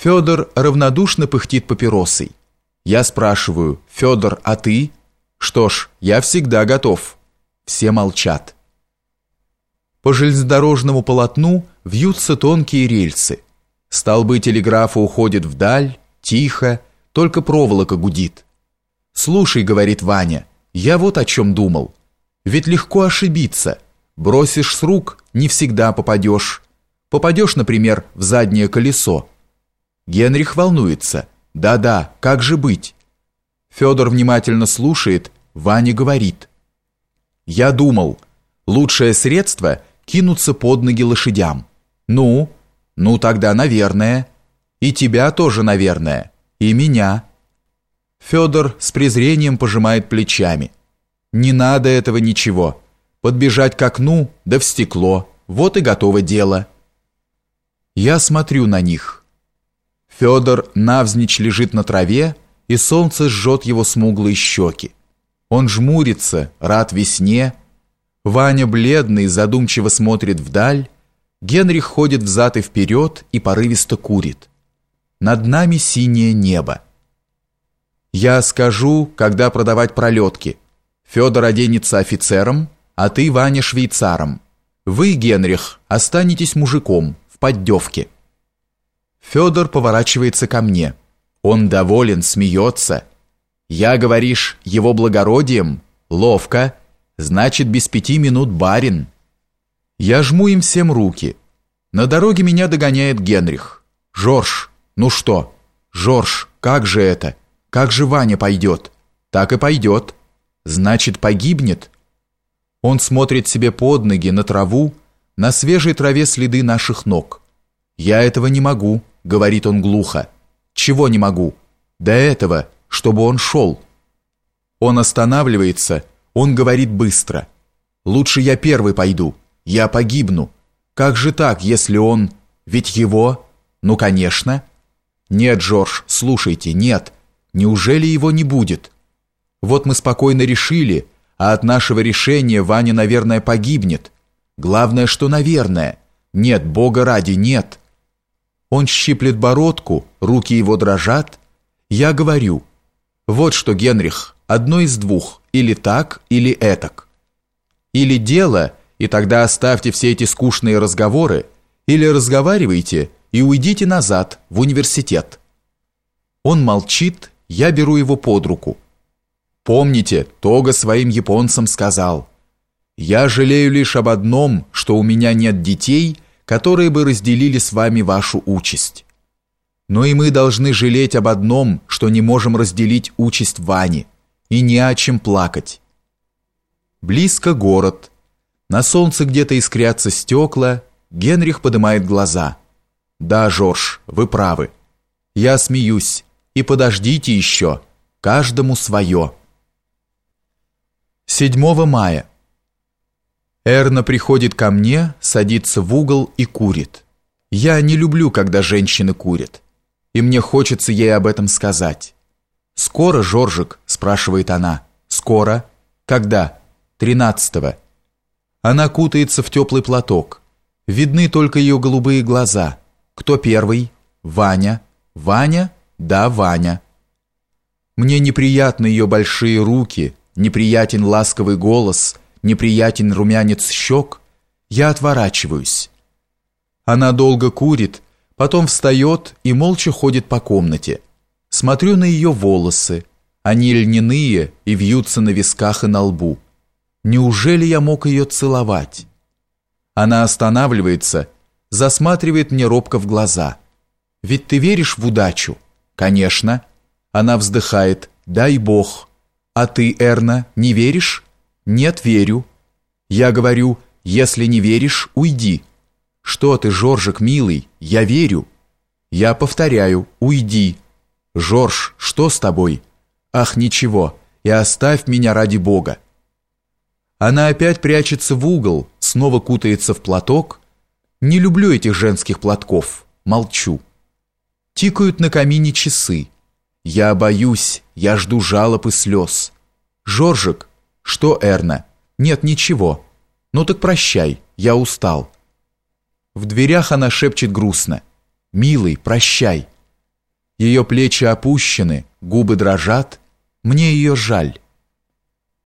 Федор равнодушно пыхтит папиросой. Я спрашиваю, Федор, а ты? Что ж, я всегда готов. Все молчат. По железнодорожному полотну вьются тонкие рельсы. Столбы телеграфа уходят вдаль, тихо, только проволока гудит. «Слушай», — говорит Ваня, — «я вот о чем думал. Ведь легко ошибиться. Бросишь с рук, не всегда попадешь. Попадешь, например, в заднее колесо. Генрих волнуется. Да-да, как же быть? Федор внимательно слушает, Ваня говорит. Я думал, лучшее средство кинуться под ноги лошадям. Ну, ну тогда, наверное. И тебя тоже, наверное. И меня. Федор с презрением пожимает плечами. Не надо этого ничего. Подбежать к окну, да в стекло. Вот и готово дело. Я смотрю на них. Федор навзничь лежит на траве, и солнце жжет его смуглые щеки. Он жмурится, рад весне. Ваня бледный, задумчиво смотрит вдаль. Генрих ходит взад и вперед и порывисто курит. Над нами синее небо. Я скажу, когда продавать пролетки. Федор оденется офицером, а ты, Ваня, швейцаром. Вы, Генрих, останетесь мужиком в поддевке. Федор поворачивается ко мне. Он доволен, смеется. Я, говоришь, его благородием? Ловко. Значит, без пяти минут барин. Я жму им всем руки. На дороге меня догоняет Генрих. «Жорж, ну что? Жорж, как же это? Как же Ваня пойдет?» «Так и пойдет. Значит, погибнет?» Он смотрит себе под ноги, на траву, на свежей траве следы наших ног. «Я этого не могу говорит он глухо. Чего не могу? До этого, чтобы он шел. Он останавливается, он говорит быстро. Лучше я первый пойду, я погибну. Как же так, если он... Ведь его... Ну, конечно. Нет, Джордж, слушайте, нет. Неужели его не будет? Вот мы спокойно решили, а от нашего решения Ваня, наверное, погибнет. Главное, что наверное. Нет, Бога ради, нет. Он щиплет бородку, руки его дрожат. Я говорю, вот что, Генрих, одно из двух, или так, или этак. Или дело, и тогда оставьте все эти скучные разговоры, или разговаривайте и уйдите назад, в университет. Он молчит, я беру его под руку. Помните, Тога своим японцам сказал, «Я жалею лишь об одном, что у меня нет детей», которые бы разделили с вами вашу участь. Но и мы должны жалеть об одном, что не можем разделить участь Вани, и не о чем плакать. Близко город. На солнце где-то искрятся стекла, Генрих поднимает глаза. «Да, Жорж, вы правы. Я смеюсь, и подождите еще, каждому свое». 7 мая. Эрна приходит ко мне, садится в угол и курит. Я не люблю, когда женщины курят. И мне хочется ей об этом сказать. «Скоро, Жоржик?» – спрашивает она. «Скоро? Когда?» «Тринадцатого». Она кутается в теплый платок. Видны только ее голубые глаза. Кто первый? Ваня. Ваня? Да, Ваня. Мне неприятны ее большие руки, неприятен ласковый голос – неприятен румянец щек, я отворачиваюсь. Она долго курит, потом встает и молча ходит по комнате. Смотрю на ее волосы. Они льняные и вьются на висках и на лбу. Неужели я мог ее целовать? Она останавливается, засматривает мне робко в глаза. «Ведь ты веришь в удачу?» «Конечно». Она вздыхает. «Дай Бог». «А ты, Эрна, не веришь?» «Нет, верю». Я говорю, «Если не веришь, уйди». «Что ты, Жоржик, милый, я верю». Я повторяю, «Уйди». «Жорж, что с тобой?» «Ах, ничего, и оставь меня ради Бога». Она опять прячется в угол, снова кутается в платок. Не люблю этих женских платков, молчу. Тикают на камине часы. Я боюсь, я жду жалоб и слез. «Жоржик, «Что, Эрна?» «Нет, ничего. Ну так прощай, я устал». В дверях она шепчет грустно. «Милый, прощай. Ее плечи опущены, губы дрожат. Мне ее жаль.